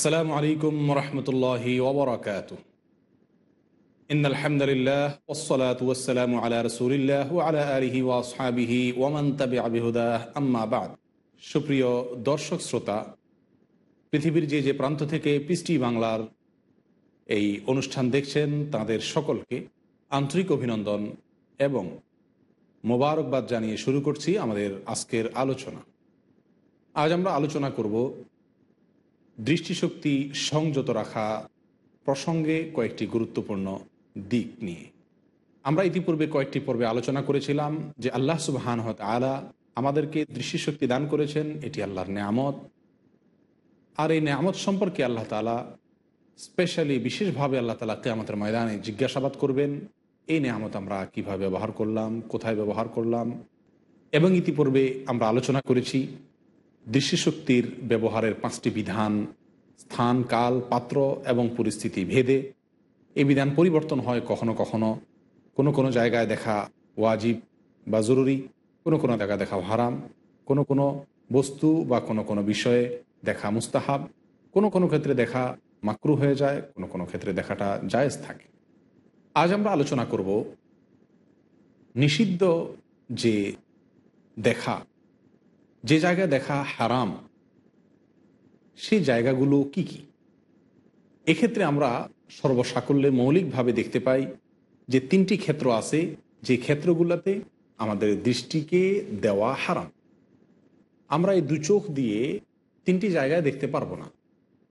আসসালামু আলাইকুম রহমতুল্লাহি ওবরাকাত ইন আলহামদুলিল্লাহ ওসলাত ওসালাম আলা রসুলিল্লাহ আলা আলহি ওয়াসহাবিহি ওমান তাবি আবিহুদাহ আম্মাবাদ সুপ্রিয় দর্শক শ্রোতা, পৃথিবীর যে যে প্রান্ত থেকে পিস্টি বাংলার এই অনুষ্ঠান দেখছেন, তাদের সকলকে আন্তরিক অভিনন্দন এবং মোবারকবাদ জানিয়ে শুরু করছি আমাদের আজকের আলোচনা। আজ আমরা আলোচনা করব দৃষ্টিশক্তি সংযত রাখা প্রসঙ্গে কয়েকটি গুরুত্বপূর্ণ দিক নিয়ে। আমরা ইতিপূর্বে কয়েকটি পর্বে আলোচনা করেছিলাম যে আল্লাহ সুবাহান হত আলা আমাদেরকে দৃষ্টিশক্তি দান করেছেন, এটি আল্লাহর নেয়ামত। আর এই নেয়ামত সম্পর্কে আল্লাহ তালা স্পেশালি বিশেষভাবে আল্লাহ তালা কেয়ামতের ময়দানে জিজ্ঞাসাবাদ করবেন, এই নেয়ামত আমরা কীভাবে ব্যবহার করলাম, কোথায় ব্যবহার করলাম? এবং ইতিপূর্বে আমরা আলোচনা করেছি দৃষ্টিশক্তির ব্যবহারের পাঁচটি বিধান, স্থান, কাল, পাত্র এবং পরিস্থিতি ভেদে এই বিধান পরিবর্তন হয় কখনো কখনো। কোনো কোনো জায়গায় দেখা ওয়াজিব বা জরুরি, কোনো কোনো জায়গায় দেখা হারাম, কোনো কোনো বস্তু বা কোনো কোনো বিষয়ে দেখা মুস্তাহাব, কোনো কোনো ক্ষেত্রে দেখা মাকরু হয়ে যায়, কোনো কোনো ক্ষেত্রে দেখাটা জায়েজ থাকে। আজ আমরা আলোচনা করব নিষিদ্ধ যে দেখা যে জায়গায় দেখা হারাম, সেই জায়গাগুলো কি কি? এক্ষেত্রে আমরা সর্বসাকল্যে মৌলিকভাবে দেখতে পাই যে তিনটি ক্ষেত্র আছে, যে ক্ষেত্রগুলোতে আমাদের দৃষ্টিকে দেওয়া হারাম। আমরা এই দু চোখ দিয়ে তিনটি জায়গায় দেখতে পারব না।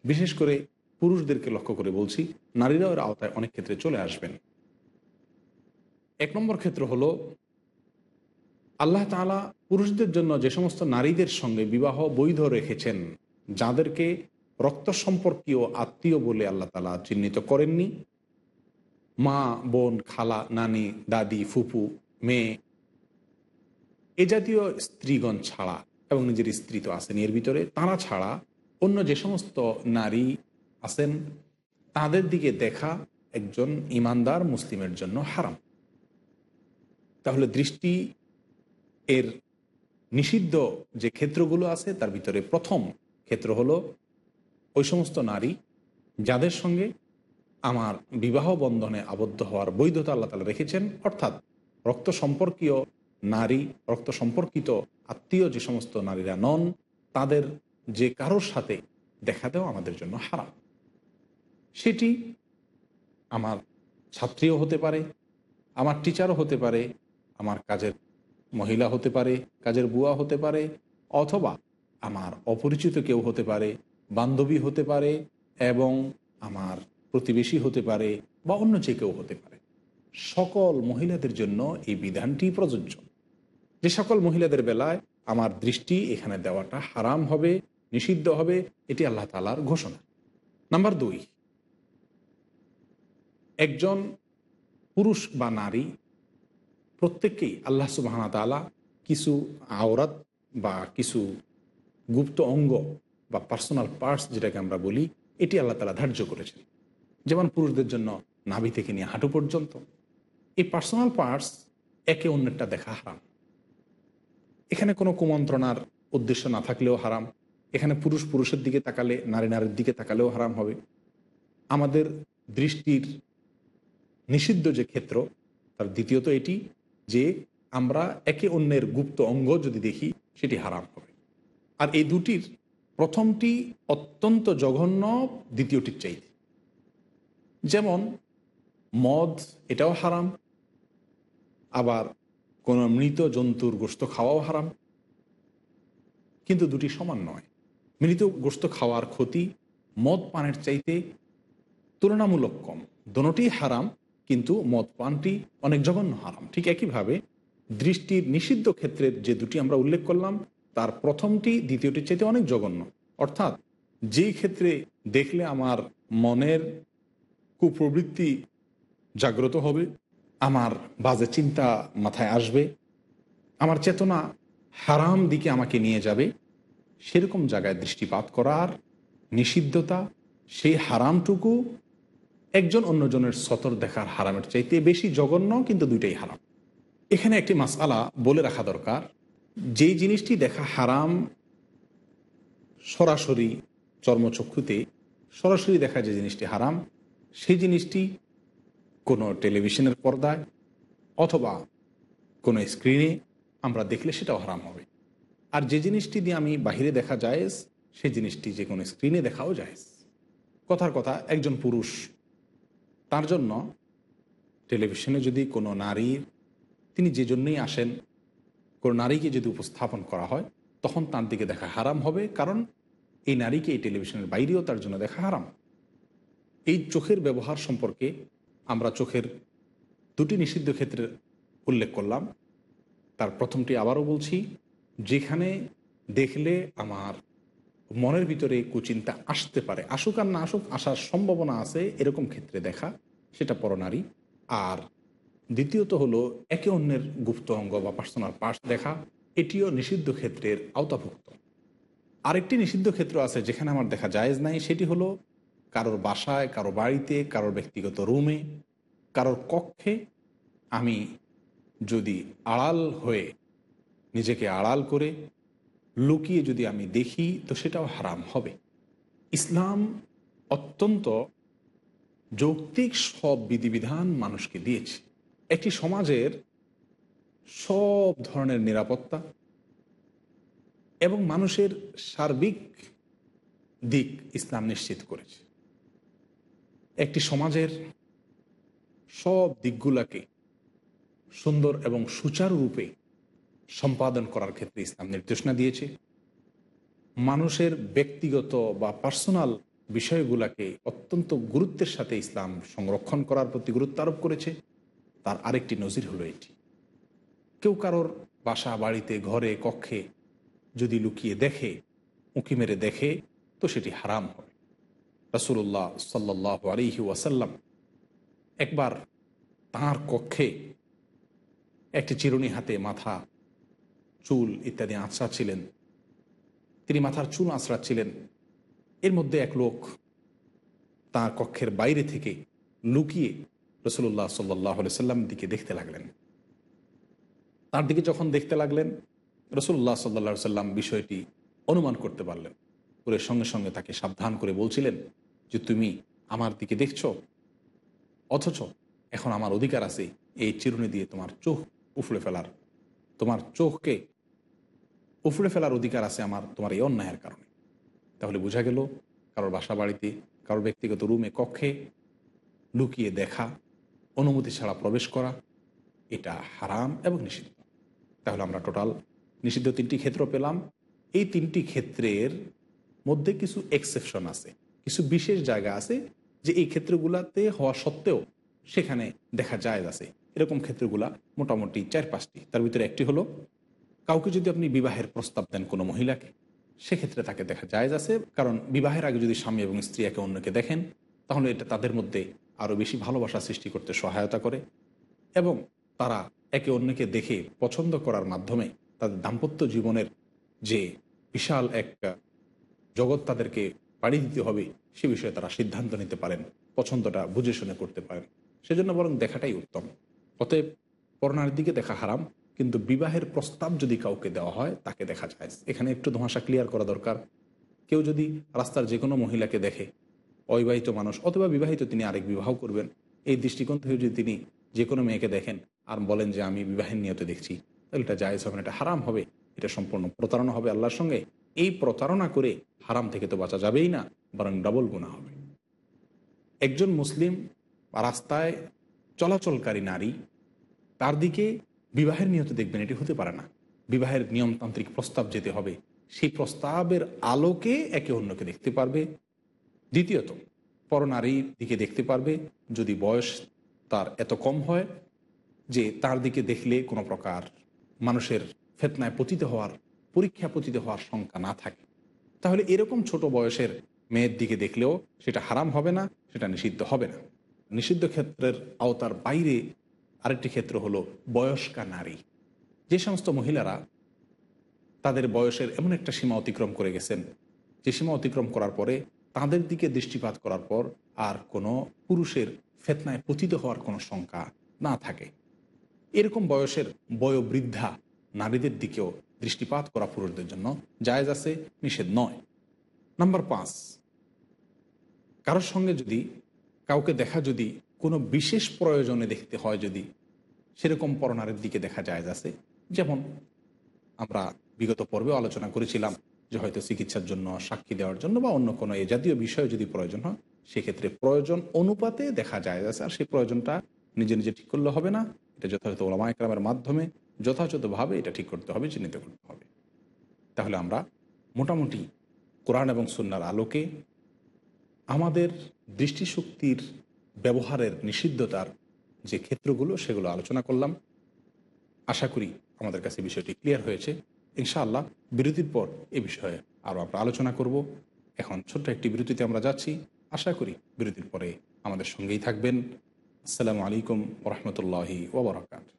বিশেষ করে পুরুষদেরকে লক্ষ্য করে বলছি, নারীরাও এর আওতায় অনেক ক্ষেত্রে চলে আসবেন। এক নম্বর ক্ষেত্র হলো আল্লাহ তালা পুরুষদের জন্য যে সমস্ত নারীদের সঙ্গে বিবাহ বৈধ রেখেছেন, যাদেরকে রক্ত সম্পর্কীয় আত্মীয় বলে আল্লাহ তালা চিহ্নিত করেননি। মা, বোন, খালা, নানি, দাদি, ফুপু, মেয়ে, এ জাতীয় স্ত্রীগণ ছাড়া এবং নিজের স্ত্রী তো আছেন, এর ভিতরে তারা ছাড়া অন্য যে সমস্ত নারী আছেন, তাদের দিকে দেখা একজন ইমানদার মুসলিমের জন্য হারাম। তাহলে দৃষ্টি এর নিষিদ্ধ যে ক্ষেত্রগুলো আছে, তার ভিতরে প্রথম ক্ষেত্র হলো ওই সমস্ত নারী যাদের সঙ্গে আমার বিবাহ বন্ধনে আবদ্ধ হওয়ার বৈধতা আল্লাহ তালা রেখেছেন, অর্থাৎ রক্ত সম্পর্কীয় নারী, রক্ত সম্পর্কিত আত্মীয় যে সমস্ত নারীরা নন, তাদের যে কারোর সাথে দেখা দেওয়া আমাদের জন্য হারাম। সেটি আমার ছাত্রীও হতে পারে, আমার টিচারও হতে পারে, আমার কাজের মহিলা হতে পারে, কাজের বুয়া হতে পারে, অথবা আমার অপরিচিত কেউ হতে পারে, বান্ধবী হতে পারে এবং আমার প্রতিবেশী হতে পারে বা অন্য যে কেউ হতে পারে। সকল মহিলাদের জন্য এই বিধানটি প্রযোজ্য। যে সকল মহিলাদের বেলায় আমার দৃষ্টি এখানে দেওয়াটা হারাম হবে, নিষিদ্ধ হবে, এটি আল্লাহ তালার ঘোষণা। নাম্বার দুই, একজন পুরুষ বা নারী প্রত্যেককেই আল্লাহ সুবাহানা তালা কিছু আওরাত বা কিছু গুপ্ত অঙ্গ বা পার্সোনাল পার্টস যেটাকে আমরা বলি, এটি আল্লাহ তালা ধার্য করেছেন। যেমন পুরুষদের জন্য নাভি থেকে নিয়ে হাঁটু পর্যন্ত। এই পার্সোনাল পার্টস একে অন্যেরটা দেখা হারাম। এখানে কোনো কুমন্ত্রণার উদ্দেশ্য না থাকলেও হারাম। এখানে পুরুষ পুরুষের দিকে তাকালে নারী নারীর দিকে তাকালেও হারাম হবে। আমাদের দৃষ্টির নিষিদ্ধ যে ক্ষেত্র, তার দ্বিতীয়ত এটি যে আমরা একে অন্যের গুপ্ত অঙ্গ যদি দেখি, সেটি হারাম হবে। আর এই দুটির প্রথমটি অত্যন্ত জঘন্য, দ্বিতীয়টির চাইতে। যেমন, মদ, এটাও হারাম। আবার কোনো মৃত জন্তুর গোস্ত খাওয়াও হারাম। কিন্তু দুটি সমান নয়। মৃত গোস্ত খাওয়ার ক্ষতি মদ পানের চাইতে তুলনামূলক কম। দোনোটি হারাম কিন্তু মদ পানটি অনেক জঘন্য হারাম। ঠিক একইভাবে দৃষ্টির নিষিদ্ধ ক্ষেত্রের যে দুটি আমরা উল্লেখ করলাম, তার প্রথমটি, দ্বিতীয়টির চাইতে অনেক জঘন্য। অর্থাৎ যেই ক্ষেত্রে দেখলে আমার মনের কুপ্রবৃত্তি জাগ্রত হবে, আমার বাজে চিন্তা মাথায় আসবে, আমার চেতনা হারাম দিকে আমাকে নিয়ে যাবে, সেরকম জায়গায় দৃষ্টিপাত করার নিষিদ্ধতা, সেই হারামটুকু একজন অন্যজনের সতর দেখার হারামের চাইতে বেশি জঘন্য, কিন্তু দুইটাই হারাম। এখানে একটি মাসালা বলে রাখা দরকার, যেই জিনিসটি দেখা হারাম সরাসরি চর্মচক্ষুতে, সরাসরি দেখা যে জিনিসটি হারাম, সেই জিনিসটি কোনো টেলিভিশনের পর্দায় অথবা কোনো স্ক্রিনে আমরা দেখলে সেটাও হারাম হবে। আর যে জিনিসটি দিয়ে আমি বাহিরে দেখা যায় সেই জিনিসটি যে কোনো স্ক্রিনে দেখাও যায় কথার কথা, একজন পুরুষ তার জন্য টেলিভিশনে যদি কোনো নারীর তিনি যে জন্যই আসেন, কোনো নারীকে যদি উপস্থাপন করা হয়, তখন তার দিকে দেখা হারাম হবে, কারণ এই নারীকে এই টেলিভিশনের বাইরেও তার জন্য দেখা হারাম। এই চোখের ব্যবহার সম্পর্কে আমরা চোখের দুটি নিষিদ্ধ ক্ষেত্রে উল্লেখ করলাম। তার প্রথমটি আবারও বলছি, যেখানে দেখলে আমার মনের ভিতরে কুচিন্তা আসতে পারে। আসুক আর না আসুক, আসার সম্ভাবনা আছে, এরকম ক্ষেত্রে দেখা, সেটা পরনারী। আর দ্বিতীয়ত হলো, একে অন্যের গুপ্ত অঙ্গ বা পার্সোনাল পার্টস দেখা, এটিও নিষিদ্ধ ক্ষেত্রের আওতাভুক্ত। আরেকটি নিষিদ্ধ ক্ষেত্র আছে, যেখানে আমার দেখা জায়েজ নাই, সেটি হলো কারোর বাসায় কারও বাড়িতে, কারোর ব্যক্তিগত রুমে, কারোর কক্ষে আমি যদি আড়াল হয়ে নিজেকে আড়াল করে লুকিয়ে যদি আমি দেখি, তো সেটাও হারাম হবে। ইসলাম অত্যন্ত যৌক্তিক সব বিধিবিধান মানুষকে দিয়েছে। একটি সমাজের সব ধরনের নিরাপত্তা এবং মানুষের সার্বিক দিক ইসলাম নিশ্চিত করেছে। একটি সমাজের সব দিকগুলাকে সুন্দর এবং সুচারুরূপে সম্পাদন করার ক্ষেত্রে ইসলাম নির্দেশনা দিয়েছে। মানুষের ব্যক্তিগত বা পার্সোনাল বিষয়গুলাকে অত্যন্ত গুরুত্বের সাথে ইসলাম সংরক্ষণ করার প্রতি গুরুত্ব আরোপ করেছে। তার আরেকটি নজির হলো এটি। কেউ কারোর বাসা, বাড়িতে, ঘরে, কক্ষে যদি লুকিয়ে দেখে, উঁকি মেরে দেখে, তো সেটি হারাম হবে। রসুল্লাহ সাল্লাহ আলিহি ওয়াসাল্লাম একবার তাঁর কক্ষে একটি চিরুনি হাতে মাথা চুল ইত্যাদি আঁচড়াচ্ছিলেন তিনি মাথার চুল আঁচড়াচ্ছিলেন এর মধ্যে এক লোক তাঁর কক্ষের বাইরে থেকে লুকিয়ে রসুল্লাহ সাল্লাহ সাল্লাম দিকে দেখতে লাগলেন। তার দিকে যখন দেখতে লাগলেন রসুল্লাহ সাল্লা সাল্লাম বিষয়টি অনুমান করতে পারলেন। করে সঙ্গে সঙ্গে তাকে সাবধান করে বলছিলেন যে, তুমি আমার দিকে দেখছ? অথচ এখন আমার অধিকার আছে এই চিরুনি দিয়ে তোমার চোখ উফড়ে ফেলার। তোমার চোখকে উফড়ে ফেলার অধিকার আছে আমার, তোমার এই অন্যায়ের কারণে। তাহলে বোঝা গেল, কারোর বাসা বাড়িতে কারোর ব্যক্তিগত রুমে কক্ষে লুকিয়ে দেখা, অনুমতি ছাড়া প্রবেশ করা, এটা হারাম এবং নিষিদ্ধ। তাহলে আমরা টোটাল নিষিদ্ধ তিনটি ক্ষেত্র পেলাম। এই তিনটি ক্ষেত্রের মধ্যে কিছু এক্সেপশন আছে, কিছু বিশেষ জায়গা আছে যে এই ক্ষেত্রগুলাতে হওয়া সত্ত্বেও সেখানে দেখা যায় আছে। এরকম ক্ষেত্রগুলা মোটামুটি চার পাঁচটি। তার ভিতরে একটি হলো, কাউকে যদি আপনি বিবাহের প্রস্তাব দেন কোনো মহিলাকে, সেক্ষেত্রে তাকে দেখা যায় আছে। কারণ বিবাহের আগে যদি স্বামী এবং স্ত্রী একে অন্যকে দেখেন, তাহলে এটা তাদের মধ্যে আরও বেশি ভালোবাসা সৃষ্টি করতে সহায়তা করে এবং তারা একে অন্যকে দেখে পছন্দ করার মাধ্যমে তাদের দাম্পত্য জীবনের যে বিশাল এক জগৎ তাদেরকে পাড়ি দিতে হবে, সে বিষয়ে তারা সিদ্ধান্ত নিতে পারেন, পছন্দটা বুঝে শুনে করতে পারেন। সেজন্য বরং দেখাটাই উত্তম। অতএব করোনার দিকে দেখা হারাম, কিন্তু বিবাহের প্রস্তাব যদি কাউকে দেওয়া হয়, তাকে দেখা যায় এখানে একটু ধোঁয়াশা ক্লিয়ার করা দরকার। কেউ যদি রাস্তার যে কোনো মহিলাকে দেখে, অবিবাহিত মানুষ অথবা বিবাহিত তিনি আরেক বিবাহ করবেন, এই দৃষ্টিকোণ থেকে যদি তিনি যে কোনো মেয়েকে দেখেন আর বলেন যে, আমি বিবাহের নিয়তে দেখছি, তাহলে এটা জায়েজ হবে এটা হারাম হবে, এটা সম্পূর্ণ প্রতারণা হবে আল্লাহর সঙ্গে। এই প্রতারণা করে হারাম থেকে তো বাঁচা যাবেই না, বরং ডবল গুণা হবে। একজন মুসলিম রাস্তায় চলাচলকারী নারী তার দিকে বিবাহের নিয়ত দেখবেন এটি হতে পারে না। বিবাহের নিয়মতান্ত্রিক প্রস্তাব যেতে হবে, সেই প্রস্তাবের আলোকে একে অন্যকে দেখতে পারবে। দ্বিতীয়ত, পরনারীর দিকে দেখতে পারবে, যদি বয়স তার এত কম হয় যে তার দিকে দেখলে কোনো প্রকার মানুষের ফেতনায় পতিত হওয়ার, পরীক্ষা পতিত হওয়ার শঙ্কা না থাকে। তাহলে এরকম ছোট বয়সের মেয়ের দিকে দেখলেও সেটা হারাম হবে না, সেটা নিষিদ্ধ হবে না। নিষিদ্ধ ক্ষেত্রের আওতার বাইরে আরেকটি ক্ষেত্র হলো বয়স্কা নারী। যে সমস্ত মহিলারা তাদের বয়সের এমন একটা সীমা অতিক্রম করে গেছেন। যে সীমা অতিক্রম করার পরে তাদের দিকে দৃষ্টিপাত করার পর আর কোনো পুরুষের ফেতনায় পতিত হওয়ার কোনো শঙ্কা না থাকে। এরকম বয়সের বয়োবৃদ্ধা নারীদের দিকেও দৃষ্টিপাত করা পুরুষদের জন্য জায়জ আছে, নিষেধ নয়। নাম্বার পাঁচ, কারোর সঙ্গে যদি, কাউকে দেখা যদি কোনো বিশেষ প্রয়োজনে দেখতে হয় যদি সেরকম পরনারের দিকে দেখা যায় আছে। যেমন আমরা বিগত পর্বে আলোচনা করেছিলাম যে হয়তো চিকিৎসার জন্য সাক্ষী দেওয়ার জন্য বা অন্য কোনো এ জাতীয় বিষয় যদি প্রয়োজন হয়, সেক্ষেত্রে প্রয়োজন অনুপাতে দেখা যায় আছে। আর সেই প্রয়োজনটা নিজে নিজে ঠিক করলে হবে না। এটা যথাযথ ওলামা একরামের মাধ্যমে যথাযথভাবে এটা ঠিক করতে হবে, চিহ্নিত করতে হবে। তাহলে আমরা মোটামুটি কোরআন এবং সুন্নার আলোকে আমাদের দৃষ্টিশক্তির ব্যবহারের নিষিদ্ধতার যে ক্ষেত্রগুলো, সেগুলো আলোচনা করলাম। আশা করি আমাদের কাছে বিষয়টি ক্লিয়ার হয়েছে। ইনশাআল্লাহ বিরতির পর এ বিষয়ে আরও আমরা আলোচনা করব। এখন ছোট্ট একটি বিরতিতে আমরা যাচ্ছি। আশা করি বিরতির পরে আমাদের সঙ্গেই থাকবেন। আসসালামু আলাইকুম ওরহমতুল্লাহি ওবরাকাত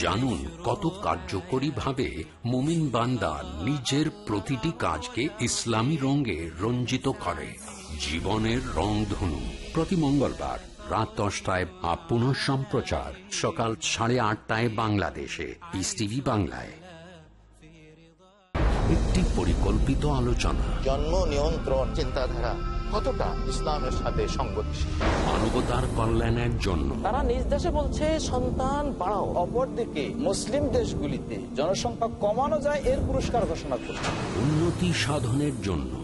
জানুন কত কার্যকরী ভাবে মোমিন বান্দা নিজের প্রতিটি কাজকে ইসলামী রঙে রঞ্জিত করে। জীবনের রং ধনু। প্রতি মঙ্গলবার রাত দশটায় বা পুনঃ সম্প্রচার। সকাল সাড়ে আটটায় বাংলাদেশে। পিস টিভি বাংলায়। একটি পরিকল্পিত আলোচনা। জন্ম নিয়ন্ত্রণ চিন্তাধারা। কতটা ইসলামের সাথে সংগতিশীল? মানবতার কল্যাণের জন্য। তারা নিজ দেশে বলছে সন্তান বাড়াও। অপরদিকে মুসলিম দেশগুলিতে জনসংখ্যা কমানো যায় এর পুরস্কার ঘোষণা করছে। উন্নতি সাধনের জন্য।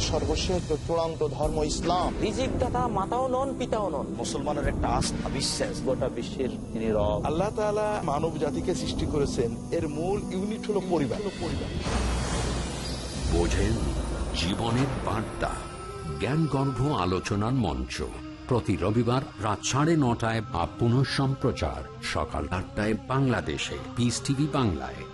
সর্বশেষ চূড়ান্ত ধর্ম ইসলাম রিজিক দাতা মাতাও নন পিতাও নন। মুসলমানের একটা আস্থা বিশ্বাস গোটা বিশ্বের তিনি রব। আল্লাহ তাআলা মানব জাতিকে সৃষ্টি করেছেন। এর মূল ইউনিট হলো পরিবার। পরিবার বোঝেন জীবনের বার্তা জ্ঞানগর্ভ আলোচনার মঞ্চ। প্রতি রবিবার রাত সাড়ে নটায় বা পুনঃ সম্প্রচার সকাল আটটায় বাংলাদেশে। পিস টিভি বাংলায়।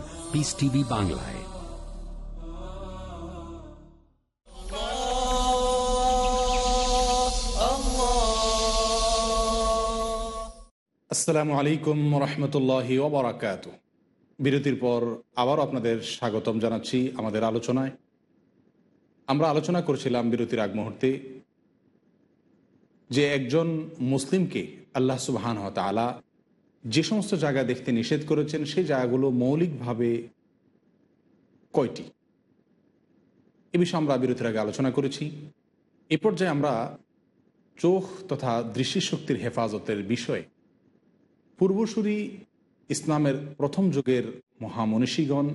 পিস টিভি বাংলায় আসসালামু আলাইকুম রহমতুল্লাহ ওবরাকাত বিরতির পর আবার আপনাদের স্বাগতম জানাচ্ছি আমাদের আলোচনায়। আমরা আলোচনা করছিলাম বিরতির আগ মুহূর্তে যে একজন মুসলিমকে আল্লাহ সুবাহান হতালা যে সমস্ত জায়গা দেখতে নিষেধ করেছেন, সেই জায়গাগুলো মৌলিকভাবে কয়টি? এ বিষয়ে আমরা বিরতির আগে আলোচনা করেছি। এ পর্যায়ে আমরা চোখ তথা দৃষ্টিশক্তির হেফাজতের বিষয়ে পূর্বসূরি ইসলামের প্রথম যুগের মহামনীষীগণ,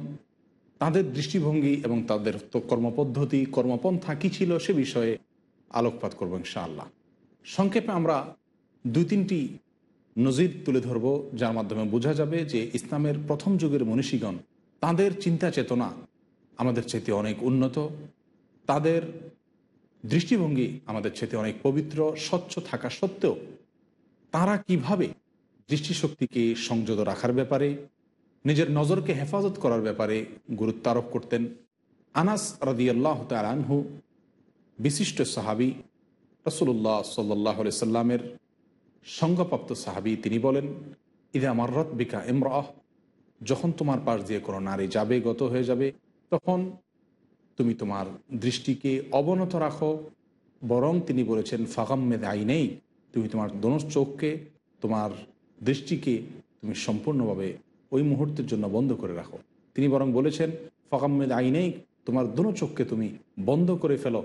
তাদের দৃষ্টিভঙ্গি এবং তাদের কর্মপদ্ধতি, কর্মপন্থা কী ছিল সে বিষয়ে আলোকপাত করব ইনশাআল্লাহ। সংক্ষেপে আমরা দুই তিনটি নজির তুলে ধরব, যার মাধ্যমে বোঝা যাবে যে ইসলামের প্রথম যুগের মনীষীগণ তাদের চিন্তা চেতনা আমাদের চেতে অনেক উন্নত, তাদের দৃষ্টিভঙ্গি আমাদের চেতে অনেক পবিত্র, স্বচ্ছ থাকা সত্ত্বেও তারা কীভাবে দৃষ্টিশক্তিকে সংযত রাখার ব্যাপারে, নিজের নজরকে হেফাজত করার ব্যাপারে গুরুত্ব আরোপ করতেন? আনাস রদিয়াল্লাহ তালানহু বিশিষ্ট সাহাবি রসুল্লাহ সাল্লাহ সাল্লামের সঙ্গপ্রাপ্ত সাহাবি তিনি বলেন, ইদা মার্রত বিকা ইমরাহ, যখন তোমার পাশ দিয়ে কোনো নারী যাবে, গত হয়ে যাবে, তখন তুমি তোমার দৃষ্টিকে অবনত রাখো। বরং তিনি বলেছেন, ফাগাম্মেদ আইনেই তুমি তোমার দোনো চোখকে, তোমার দৃষ্টিকে তুমি সম্পূর্ণভাবে ওই মুহূর্তের জন্য বন্ধ করে রাখো। তিনি বরং বলেছেন ফকাম্মেদ আইনেই তোমার দোনো চোখকে তুমি বন্ধ করে ফেলো।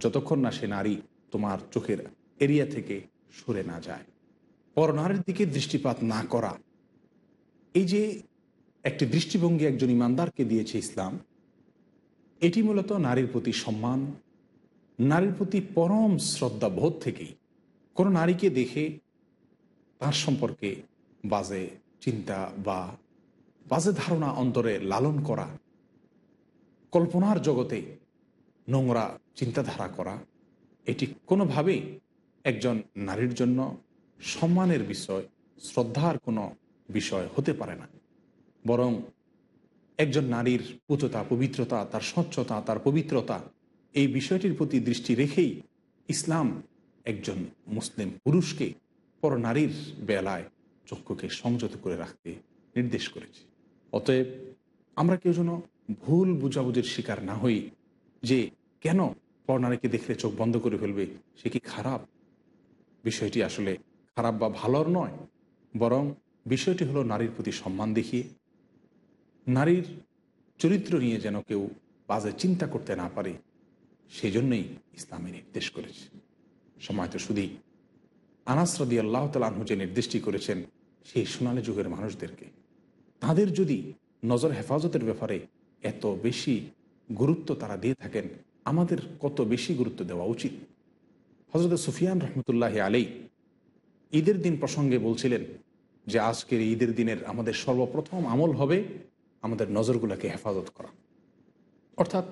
যতক্ষণ না সে নারী তোমার চোখের এরিয়া থেকে সরে না যায়। পরনারীর দিকে দৃষ্টিপাত না করা। এই যে একটি দৃষ্টিভঙ্গি একজন ইমানদারকে দিয়েছে ইসলাম, এটি মূলত নারীর প্রতি সম্মান, নারীর প্রতি পরম শ্রদ্ধা বোধ থেকেই। কোনো নারীকে দেখে তার সম্পর্কে বাজে চিন্তা বা বাজে ধারণা অন্তরে লালন করা, কল্পনার জগতে নোংরা চিন্তাধারা করা, এটি কোনোভাবেই একজন নারীর জন্য সম্মানের বিষয়, শ্রদ্ধার কোনো বিষয় হতে পারে না। বরং একজন নারীর পুততা পবিত্রতা, তার স্বচ্ছতা, তার পবিত্রতা, এই বিষয়টির প্রতি দৃষ্টি রেখেই ইসলাম একজন মুসলিম পুরুষকে পর নারীর বেলায় চক্ষুকে সংযত করে রাখতে নির্দেশ করেছে। অতএব আমরা কেউ যেন ভুল বুঝাবুঝির শিকার না হই যে কেন পরনারীকে দেখলে চোখ বন্ধ করে ফেলবে, সে কি খারাপ? বিষয়টি আসলে খারাপ বা ভালোর নয়, বরং বিষয়টি হলো নারীর প্রতি সম্মান দেখিয়ে, নারীর চরিত্র নিয়ে যেন কেউ বাজে চিন্তা করতে না পারে সেই জন্যই ইসলামী নির্দেশ করেছে। সময় তো শুধুই। আনাসরদি আল্লাহ তালাহু যে নির্দেশটি করেছেন, সেই সোনালী যুগের মানুষদেরকে, তাদের যদি নজর হেফাজতের ব্যাপারে এত বেশি গুরুত্ব তারা দিয়ে থাকেন, আমাদের কত বেশি গুরুত্ব দেওয়া উচিত? হজরত সুফিয়ান রহমতুল্লাহ আলী ঈদের দিন প্রসঙ্গে বলছিলেন যে আজকের ঈদের দিনের আমাদের সর্বপ্রথম আমল হবে আমাদের নজরগুলোকে হেফাজত করা। অর্থাৎ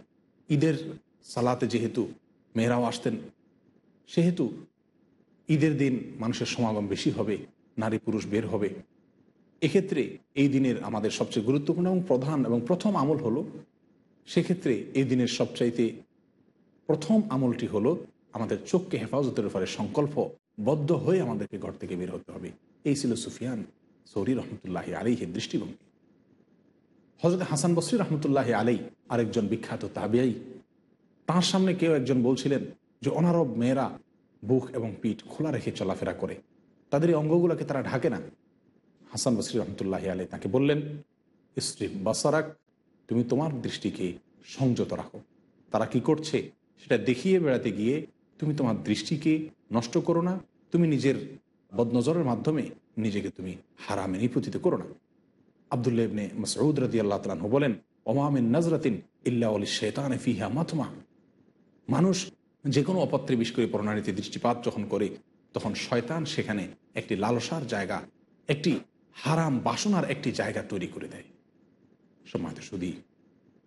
ঈদের সালাতে যেহেতু মেয়েরাও আসতেন, সেহেতু ঈদের দিন মানুষের সমাগম বেশি হবে, নারী পুরুষ বের হবে। এক্ষেত্রে এই দিনের আমাদের সবচেয়ে গুরুত্বপূর্ণ এবং প্রধান এবং প্রথম আমল হলো, সেক্ষেত্রে এই দিনের সবচাইতে প্রথম আমলটি হলো আমাদের চোখকে হেফাজতের ব্যাপারে সংকল্পবদ্ধ হয়ে আমাদেরকে ঘর থেকে বের হতে হবে। এই ছিল সুফিয়ান সৌরি রহমতুল্লাহ আলীহের দৃষ্টিভঙ্গি। হজরত হাসান বসরি রহমতুল্লাহ আলী আরেকজন বিখ্যাত তাবিয়াই তার সামনে কেউ একজন বলছিলেন যে, অনারব মেয়েরা বুক এবং পিঠ খোলা রেখে চলাফেরা করে। তাদের এই অঙ্গগুলোকে তারা ঢাকে না? হাসান বসরি রহমতুল্লাহ আলী তাকে বললেন, স্ত্রী, বাসারাক, তুমি তোমার দৃষ্টিকে সংযত রাখো। তারা কি করছে? সেটা দেখিয়ে বেড়াতে গিয়ে তুমি তোমার দৃষ্টিকে নষ্ট করো না, তুমি নিজের বদনজরের মাধ্যমে নিজেকে তুমি হারামে নিপতিত করো না। আবদুল্লাহ ইবনে মসউদ রদি আল্লাহ তালু বলেন ওমামিন নজরাতিন ইল্লা শেতান ফিহা মাথমা মানুষ যে কোনো অপত্রে বিষ করে প্রণালীতে দৃষ্টিপাত যখন করে, তখন শয়তান সেখানে একটি লালসার জায়গা, একটি হারাম বাসনার একটি জায়গা তৈরি করে দেয়। সময় শুধু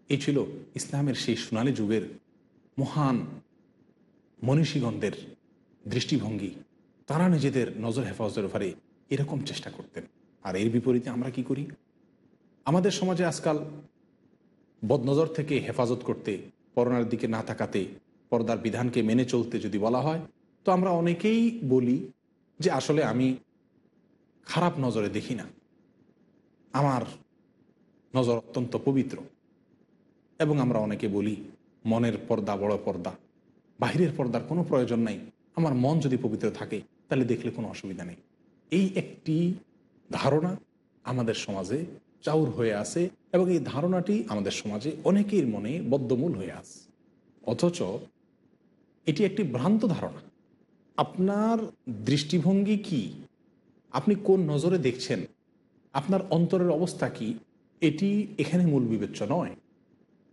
এই ছিল ইসলামের সেই সোনালী যুগের মহান মনীষীগণদের দৃষ্টিভঙ্গি, তারা নিজেদের নজর হেফাজতের ব্যাপারে এরকম চেষ্টা করতেন। আর এর বিপরীতে আমরা কি করি? আমাদের সমাজে আজকাল বদনজর থেকে হেফাজত করতে করোনার দিকে না তাকাতে, পর্দার বিধানকে মেনে চলতে যদি বলা হয়, তো আমরা অনেকেই বলি যে আসলে আমি খারাপ নজরে দেখি না। আমার নজর অত্যন্ত পবিত্র। এবং আমরা অনেকে বলি, মনের পর্দা বড় পর্দা। বাহিরের পর্দার কোনো প্রয়োজন নাই। আমার মন যদি পবিত্র থাকে, তাহলে দেখলে কোনো অসুবিধা নেই। এই একটি ধারণা আমাদের সমাজে চাউর হয়ে আছে এবং এই ধারণাটি আমাদের সমাজে অনেকের মনে বদ্ধমূল হয়ে আছে। অথচ এটি একটি ভ্রান্ত ধারণা। আপনার দৃষ্টিভঙ্গি কি? আপনি কোন নজরে দেখছেন? আপনার অন্তরের অবস্থা কি? এটি এখানে মূল বিবেচ্য নয়।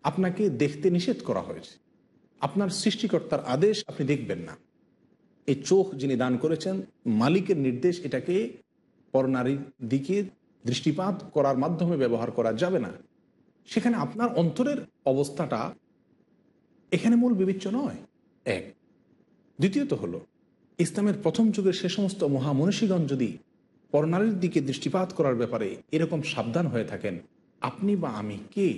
আপনাকে দেখতে নিষেধ করা হয়েছে। আপনার সৃষ্টিকর্তার আদেশ আপনি দেখবেন না। এই চোখ যিনি দান করেছেন, মালিকের নির্দেশ এটাকে পরনারীর দিকে দৃষ্টিপাত করার মাধ্যমে ব্যবহার করা যাবে না। সেখানে আপনার অন্তরের অবস্থাটা এখানে মূল বিবেচ্য নয়। এক। দ্বিতীয়ত হলো, ইসলামের প্রথম যুগের সে সমস্ত মহামনীষীগণ যদি পরনারীর দিকে দৃষ্টিপাত করার ব্যাপারে এরকম সাবধান হয়ে থাকেন, আপনি বা আমি কে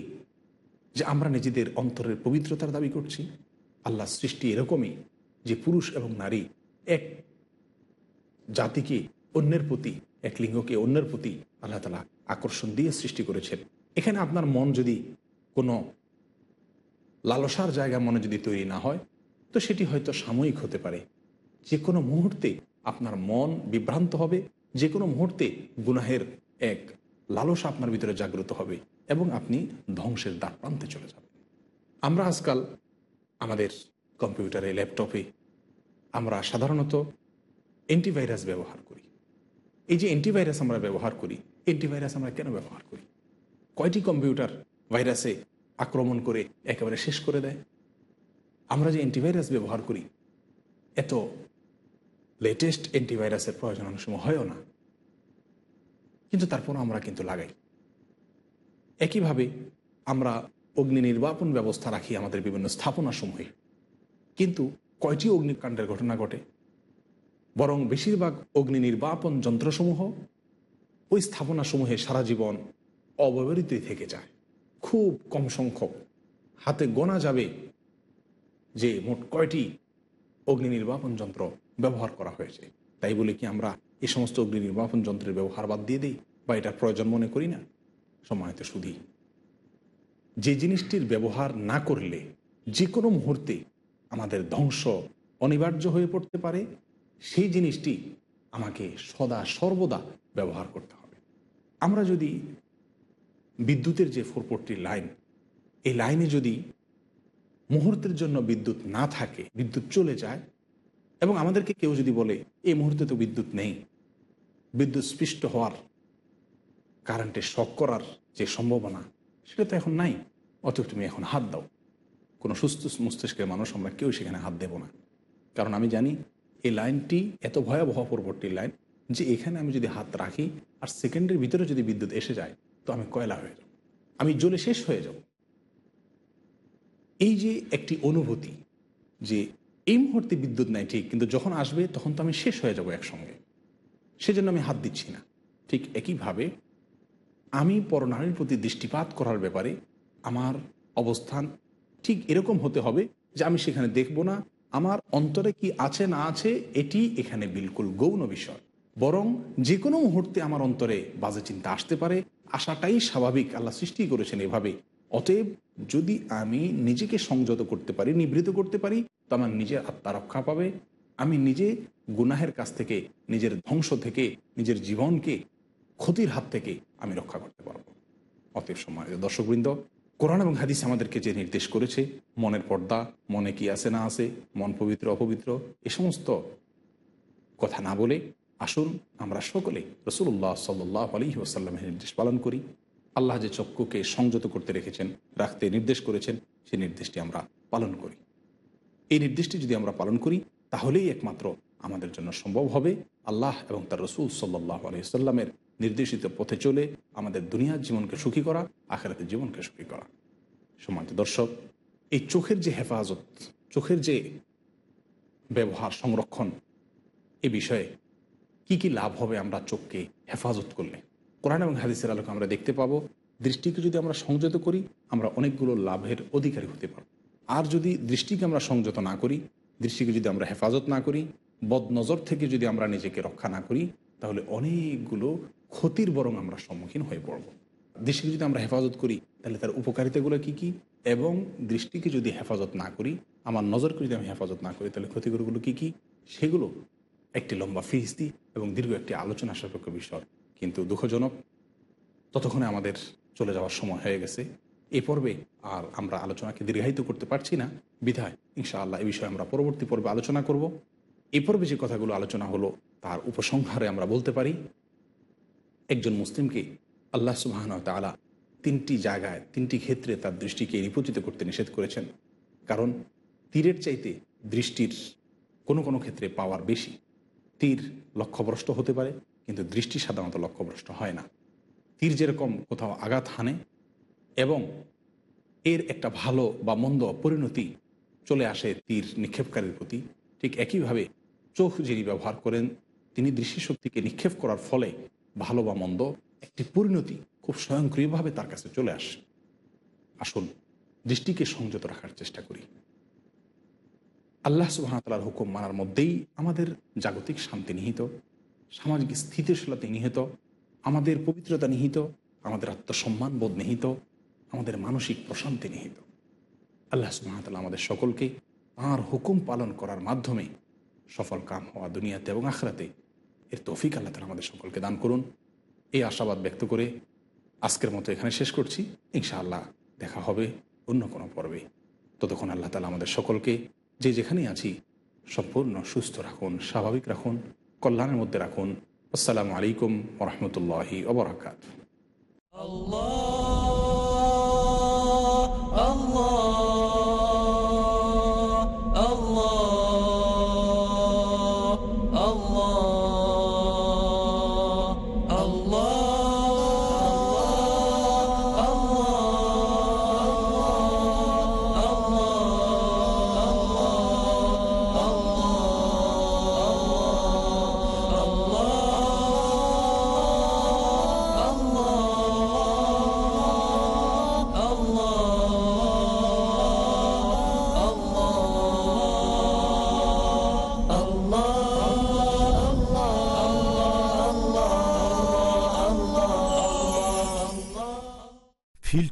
যে আমরা নিজেদের অন্তরের পবিত্রতার দাবি করছি? আল্লাহ সৃষ্টি এরকমই যে পুরুষ এবং নারী এক জাতিকে অন্যের প্রতি, এক লিঙ্গকে অন্যের প্রতি আল্লাহ তালা আকর্ষণ দিয়ে সৃষ্টি করেছেন। এখানে আপনার মন যদি কোনো লালসার জায়গা মনে যদি তৈরি না হয়, তো সেটি হয়তো সাময়িক হতে পারে। যে কোনো মুহূর্তে আপনার মন বিভ্রান্ত হবে যে কোনো মুহূর্তে গুনাহের এক লালসা আপনার ভিতরে জাগ্রত হবে এবং আপনি ধ্বংসের দ্বার প্রান্তে চলে যাবেন। আমরা আজকাল আমাদের কম্পিউটারে, ল্যাপটপে আমরা সাধারণত অ্যান্টিভাইরাস ব্যবহার করি। এই যে অ্যান্টিভাইরাস আমরা ব্যবহার করি অ্যান্টিভাইরাস আমরা কেন ব্যবহার করি? কয়টি কম্পিউটার ভাইরাসে আক্রমণ করে একেবারে শেষ করে দেয়? আমরা যে অ্যান্টিভাইরাস ব্যবহার করি, এত লেটেস্ট অ্যান্টিভাইরাসের প্রয়োজন অনেক সময় হয়ও না। কিন্তু তারপর আমরা কিন্তু লাগাই। একইভাবে আমরা অগ্নি নির্বাপন ব্যবস্থা রাখি আমাদের বিভিন্ন স্থাপনাসমূহে কিন্তু কয়টি অগ্নিকাণ্ডের ঘটনা ঘটে? বরং বেশিরভাগ অগ্নি নির্বাপন যন্ত্রসমূহ ওই স্থাপনাসমূহে সারা জীবন অব্যবহৃতই থেকে যায়। খুব কম সংখ্যক হাতে গোনা যাবে যে মোট কয়টি অগ্নি নির্বাপন যন্ত্র ব্যবহার করা হয়েছে। তাই বলে কি আমরা এই সমস্ত অগ্নি নির্বাপন যন্ত্রের ব্যবহার বাদ দিয়ে দিই? বা এটার প্রয়োজন মনে করি না? সময়তে শুধু যে জিনিসটির ব্যবহার না করলে যে কোনো মুহূর্তে আমাদের ধ্বংস অনিবার্য হয়ে পড়তে পারে, সেই জিনিসটি আমাকে সদা সর্বদা ব্যবহার করতে হবে। আমরা যদি বিদ্যুতের যে ফোরপট্টির লাইন, এই লাইনে যদি মুহূর্তের জন্য বিদ্যুৎ না থাকে, বিদ্যুৎ চলে যায়, এবং আমাদেরকে কেউ যদি বলে, এই মুহূর্তে তো বিদ্যুৎ নেই। বিদ্যুৎ স্পৃষ্ট হওয়ার কারেন্টে শক করার যে সম্ভাবনা সেটা তো এখন নাই। অতএব তুমি এখন হাত দাও। কোনো সুস্থ মস্তিষ্কের মানুষ আমরা কেউ সেখানে হাত দেব না। কারণ আমি জানি, এই লাইনটি এত ভয়াবহ পরবর্তী লাইন যে এখানে আমি যদি হাত রাখি আর সেকেন্ডের ভিতরে যদি বিদ্যুৎ এসে যায়, তো আমি কয়লা হয়ে যাব। আমি জ্বলে শেষ হয়ে যাব। এই যে একটি অনুভূতি যে এই মুহূর্তে বিদ্যুৎ নাই ঠিক, কিন্তু যখন আসবে তখন তো আমি শেষ হয়ে যাব একসঙ্গে। সেজন্য আমি হাত দিচ্ছি না। ঠিক একইভাবে আমি পরনারীর প্রতি দৃষ্টিপাত করার ব্যাপারে আমার অবস্থান ঠিক এরকম হতে হবে যে আমি সেখানে দেখব না। আমার অন্তরে কি আছে না আছে এটি এখানে বিলকুল গৌণ বিষয়। বরং যে কোনো মুহূর্তে আমার অন্তরে বাজে চিন্তা আসতে পারে। আসাটাই স্বাভাবিক আল্লাহ সৃষ্টি করেছেন এভাবে। অতএব যদি আমি নিজেকে সংযত করতে পারি, নিবৃত করতে পারি, তো আমার নিজের আত্মা রক্ষা পাবে। আমি নিজে গুনাহের কাছ থেকে, নিজের ধ্বংস থেকে, নিজের জীবনকে ক্ষতির হাত থেকে আমি রক্ষা করতে পারব। অতএব সময় দর্শকবৃন্দ, কোরআন এবং হাদিস আমাদেরকে যে নির্দেশ করেছে, মনের পর্দা, মনে কি আছে না আছে, মন পবিত্র, অপবিত্র, এ সমস্ত কথা না বলে আসুন আমরা সকলে রসুল্লাহ সাল্লাহ আলী ওসাল্লামের নির্দেশ পালন করি। আল্লাহ যে চক্ষুকে সংযত করতে রেখেছেন, রাখতে নির্দেশ করেছেন সেই নির্দেশটি আমরা পালন করি। এই নির্দেশটি যদি আমরা পালন করি, তাহলেই একমাত্র আমাদের জন্য সম্ভব হবে। আল্লাহ এবং তার রসুল সাল্লাহ আলহিসাল্লামের নির্দেশিত পথে চলে আমাদের দুনিয়ার জীবনকে সুখী করা, আখেরাতের জীবনকে সুখী করা। সমাজ দর্শক, এই চোখের যে হেফাজত, চোখের যে ব্যবহার, সংরক্ষণ, এ বিষয়ে কি কি লাভ হবে আমরা চোখকে হেফাজত করলে? কোরআন এবং হাদিসের আলোকে আমরা দেখতে পাবো, দৃষ্টিকে যদি আমরা সংযত করি, আমরা অনেকগুলো লাভের অধিকারী হতে পারব। আর যদি দৃষ্টিকে আমরা সংযত না করি, দৃষ্টিকে যদি আমরা হেফাজত না করি, বদনজর থেকে যদি আমরা নিজেকে রক্ষা না করি, তাহলে অনেকগুলো ক্ষতির বরং আমরা সম্মুখীন হয়ে পড়ব। দৃষ্টিকে যদি আমরা হেফাজত করি, তাহলে তার উপকারিতাগুলো কি কি? এবং দৃষ্টিকে যদি হেফাজত না করি, আমার নজরকে যদি আমি হেফাজত না করি, তাহলে ক্ষতিগুলোগুলো কি কি? সেগুলো একটি লম্বা ফিরিস্তি এবং দীর্ঘ একটি আলোচনা সাপেক্ষ বিষয়। কিন্তু দুঃখজনক, ততক্ষণে আমাদের চলে যাওয়ার সময় হয়ে গেছে। এ পর্বে আর আমরা আলোচনাকে দীর্ঘায়িত করতে পারছি না। বিধায় ইনশাআল্লাহ এই বিষয়ে আমরা পরবর্তী পর্বে আলোচনা করব। এই পর্বে যে কথাগুলো আলোচনা হলো, তার উপসংহারে আমরা বলতে পারি একজন মুসলিমকে আল্লাহ সুবাহন তালা তিনটি জায়গায়, তিনটি ক্ষেত্রে তার দৃষ্টিকে নিপতিত করতে নিষেধ করেছেন। কারণ তীরের চাইতে দৃষ্টির কোনো কোনো ক্ষেত্রে পাওয়ার বেশি। তীর লক্ষ্যভ্রষ্ট হতে পারে, কিন্তু দৃষ্টি সাধারণত লক্ষ্যভ্রষ্ট হয় না। তীর যেরকম কোথাও আঘাত হানে এবং এর একটা ভালো বা মন্দ পরিণতি চলে আসে তীর নিক্ষেপকারীর প্রতি, ঠিক একইভাবে চোখ যিনি ব্যবহার করেন, তিনি দৃষ্টিশক্তিকে নিক্ষেপ করার ফলে ভালো বা মন্দ, একটি পরিণতি খুব স্বয়ংক্রিয়ভাবে তার কাছে চলে আসে। আসুন দৃষ্টিকে সংযত রাখার চেষ্টা করি। আল্লাহ সুবাহতালার হুকুম মানার মধ্যেই আমাদের জাগতিক শান্তি নিহিত, সামাজিক স্থিতিশীলতা নিহিত, আমাদের পবিত্রতা নিহিত, আমাদের আত্মসম্মান বোধ নিহিত, আমাদের মানসিক প্রশান্তি নিহিত। আল্লাহ সুবাহতাল্লাহ আমাদের সকলকে তাঁর হুকুম পালন করার মাধ্যমে সফল কাম হওয়া দুনিয়াতে এবং আখরাতে এর তৌফিক আল্লাহ তালা আমাদের সকলকে দান করুন। এই আশাবাদ ব্যক্ত করে আজকের মতো এখানে শেষ করছি। ইনশাআল্লাহ দেখা হবে অন্য কোনো পর্বে। ততক্ষণ আল্লাহ তালা আমাদের সকলকে যে যেখানেই আছি, সম্পূর্ণ সুস্থ রাখুন, স্বাভাবিক রাখুন, কল্যাণের মধ্যে রাখুন। আসসালামু আলাইকুম ওরহমতুল্লাহি ওবরাকাত